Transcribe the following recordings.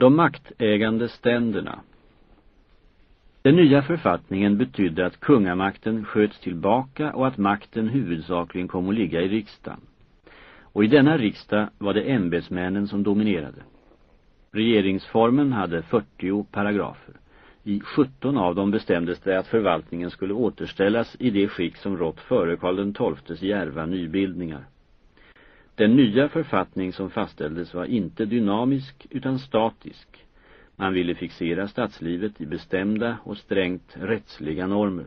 De maktägande ständerna Den nya författningen betydde att kungamakten sköts tillbaka och att makten huvudsakligen kom att ligga i riksdagen. Och i denna riksdag var det ämbetsmännen som dominerade. Regeringsformen hade 40 paragrafer. I 17 av dem bestämdes det att förvaltningen skulle återställas i det skick som rått före Karl XIIs järva nybildningar. Den nya författning som fastställdes var inte dynamisk utan statisk. Man ville fixera statslivet i bestämda och strängt rättsliga normer.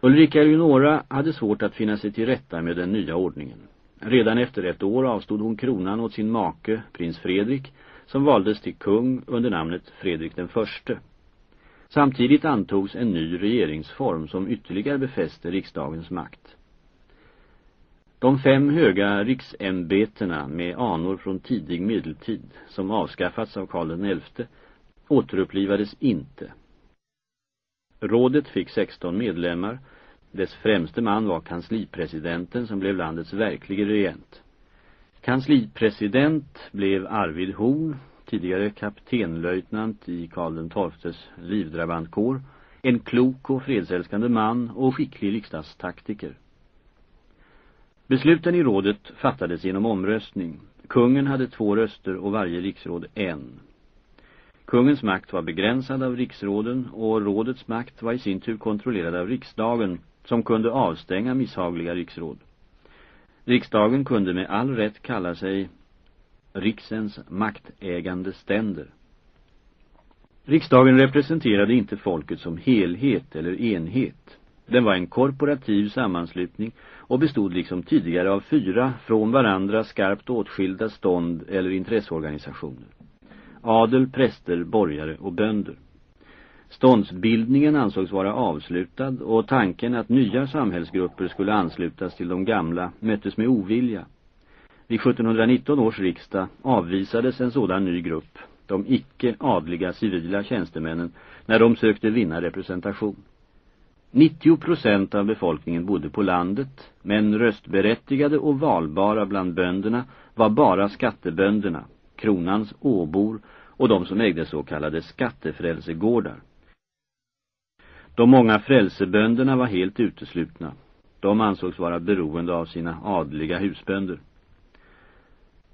Ulrika Eleonora hade svårt att finna sig till rätta med den nya ordningen. Redan efter ett år avstod hon kronan åt sin make, prins Fredrik, som valdes till kung under namnet Fredrik den förste. Samtidigt antogs en ny regeringsform som ytterligare befäste riksdagens makt. De fem höga riksämbetena med anor från tidig medeltid som avskaffats av Karl XI återupplivades inte. Rådet fick 16 medlemmar. Dess främste man var kanslipresidenten som blev landets verklige regent. Kanslipresident blev Arvid Horn, tidigare kaptenlöjtnant i Karl XIIs livdrabantkår, en klok och fredsälskande man och skicklig riksdagstaktiker. Besluten i rådet fattades genom omröstning. Kungen hade två röster och varje riksråd en. Kungens makt var begränsad av riksråden och rådets makt var i sin tur kontrollerad av riksdagen som kunde avstänga misshagliga riksråd. Riksdagen kunde med all rätt kalla sig riksens maktägande ständer. Riksdagen representerade inte folket som helhet eller enhet. Den var en korporativ sammanslutning och bestod liksom tidigare av fyra från varandra skarpt åtskilda stånd eller intresseorganisationer. Adel, präster, borgare och bönder. Ståndsbildningen ansågs vara avslutad och tanken att nya samhällsgrupper skulle anslutas till de gamla möttes med ovilja. Vid 1719 års riksdag avvisades en sådan ny grupp, de icke-adliga civila tjänstemännen, när de sökte vinna representation. 90 procent av befolkningen bodde på landet, men röstberättigade och valbara bland bönderna var bara skattebönderna, kronans åbor och de som ägde så kallade skattefrälsegårdar. De många frälsebönderna var helt uteslutna. De ansågs vara beroende av sina adliga husbönder.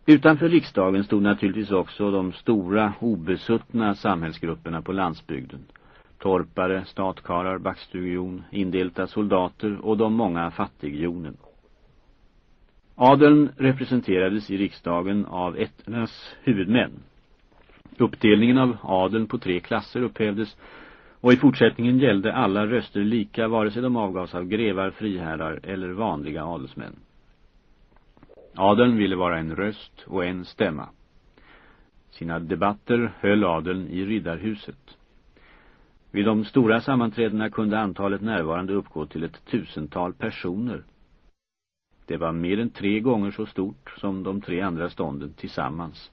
Utanför riksdagen stod naturligtvis också de stora, obesuttna samhällsgrupperna på landsbygden. Torpare, statkarar, backstugion, indelta soldater och de många fattighjonen. Adeln representerades i riksdagen av ätternas huvudmän. Uppdelningen av adeln på tre klasser upphävdes och i fortsättningen gällde alla röster lika vare sig de avgavs av grevar, friherrar eller vanliga adelsmän. Adeln ville vara en röst och en stämma. Sina debatter höll adeln i riddarhuset. Vid de stora sammanträdena kunde antalet närvarande uppgå till ett tusental personer. Det var mer än tre gånger så stort som de tre andra stånden tillsammans.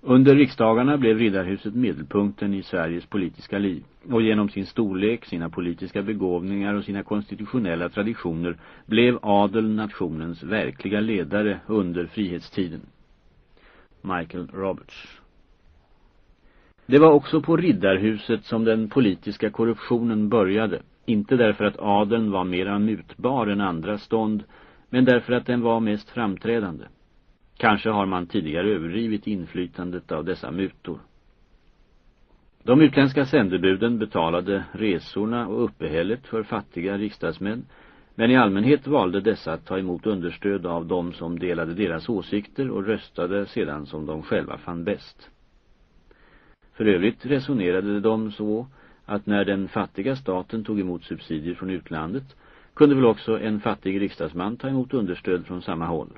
Under riksdagarna blev Riddarhuset medelpunkten i Sveriges politiska liv och genom sin storlek, sina politiska begåvningar och sina konstitutionella traditioner blev adel nationens verkliga ledare under frihetstiden. Michael Roberts det var också på Riddarhuset som den politiska korruptionen började, inte därför att adeln var mera mutbar än andra stånd, men därför att den var mest framträdande. Kanske har man tidigare överdrivit inflytandet av dessa mutor. De utländska sändebuden betalade resorna och uppehället för fattiga riksdagsmän, men i allmänhet valde dessa att ta emot understöd av dem som delade deras åsikter och röstade sedan som de själva fann bäst. För övrigt resonerade de så att när den fattiga staten tog emot subsidier från utlandet kunde väl också en fattig riksdagsman ta emot understöd från samma håll.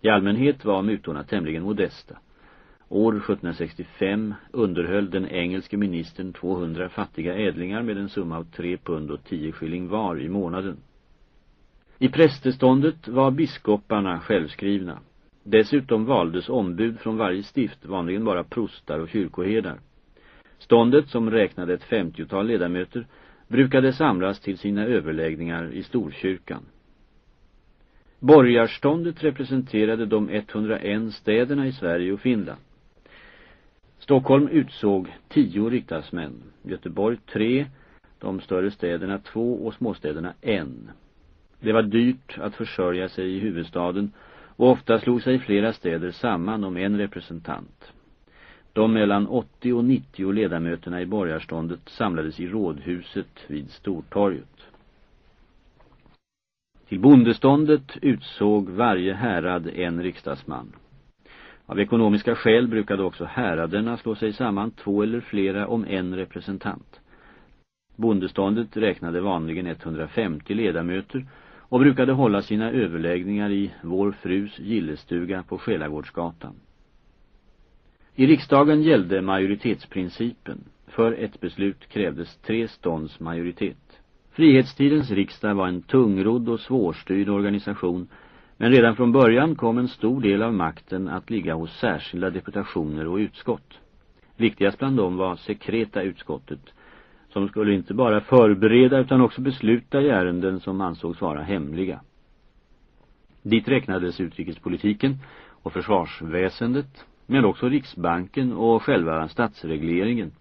I allmänhet var mutorna tämligen modesta. År 1765 underhöll den engelske ministern 200 fattiga ädlingar med en summa av 3 pund och 10 skilling var i månaden. I prästeståndet var biskoparna självskrivna. Dessutom valdes ombud från varje stift, vanligen bara prostar och kyrkoherdar. Ståndet, som räknade ett femtiotal ledamöter, brukade samlas till sina överläggningar i Storkyrkan. Borgarståndet representerade de 101 städerna i Sverige och Finland. Stockholm utsåg tio riksdagsmän, Göteborg tre, de större städerna två och småstäderna en. Det var dyrt att försörja sig i huvudstaden och ofta slog sig flera städer samman om en representant. De mellan 80 och 90 ledamöterna i borgarståndet samlades i rådhuset vid Stortorget. Till bondeståndet utsåg varje härad en riksdagsman. Av ekonomiska skäl brukade också häraderna slå sig samman två eller flera om en representant. Bondeståndet räknade vanligen 150 ledamöter och brukade hålla sina överläggningar i vår frus gillestuga på Själagårdsgatan. I riksdagen gällde majoritetsprincipen. För ett beslut krävdes tre stånds majoritet. Frihetstidens riksdag var en tungrodd och svårstyrd organisation men redan från början kom en stor del av makten att ligga hos särskilda deputationer och utskott. Viktigast bland dem var sekreta utskottet som skulle inte bara förbereda utan också besluta i ärenden som ansågs vara hemliga. Dit räknades utrikespolitiken och försvarsväsendet, men också riksbanken och själva statsregleringen.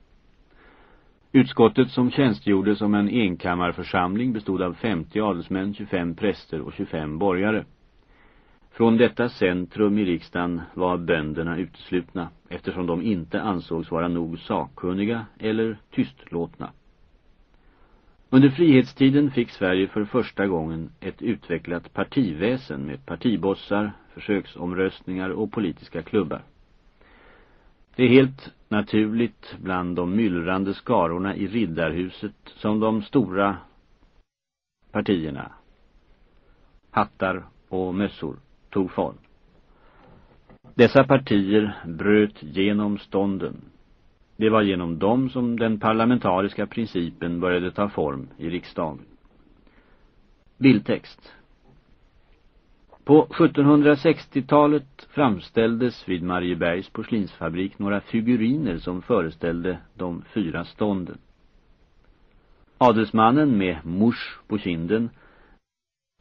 Utskottet som tjänstgjorde som en enkammarförsamling bestod av 50 adelsmän, 25 präster och 25 borgare. Från detta centrum i riksdagen var bönderna uteslutna eftersom de inte ansågs vara nog sakkunniga eller tystlåtna. Under frihetstiden fick Sverige för första gången ett utvecklat partiväsen med partibossar, försöksomröstningar och politiska klubbar. Det är helt naturligt bland de myllrande skarorna i riddarhuset som de stora partierna, hattar och mössor, tog form. Dessa partier bröt genom stånden det var genom dem som den parlamentariska principen började ta form i riksdagen. Bildtext På 1760-talet framställdes vid Mariebergs porslinsfabrik några figuriner som föreställde de fyra stånden. Adelsmannen med mors på kinden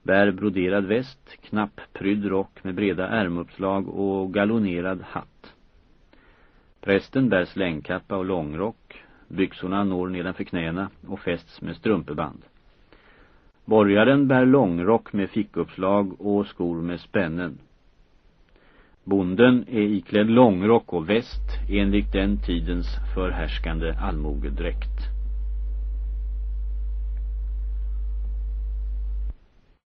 bär broderad väst, knapp prydd rock med breda ärmuppslag och galonerad hatt. Prästen bär slängkappa och långrock. Byxorna når nedanför knäna och fästs med strumpeband. Borgaren bär långrock med fickuppslag och skor med spännen. Bonden är iklädd långrock och väst enligt den tidens förhärskande allmogedräkt.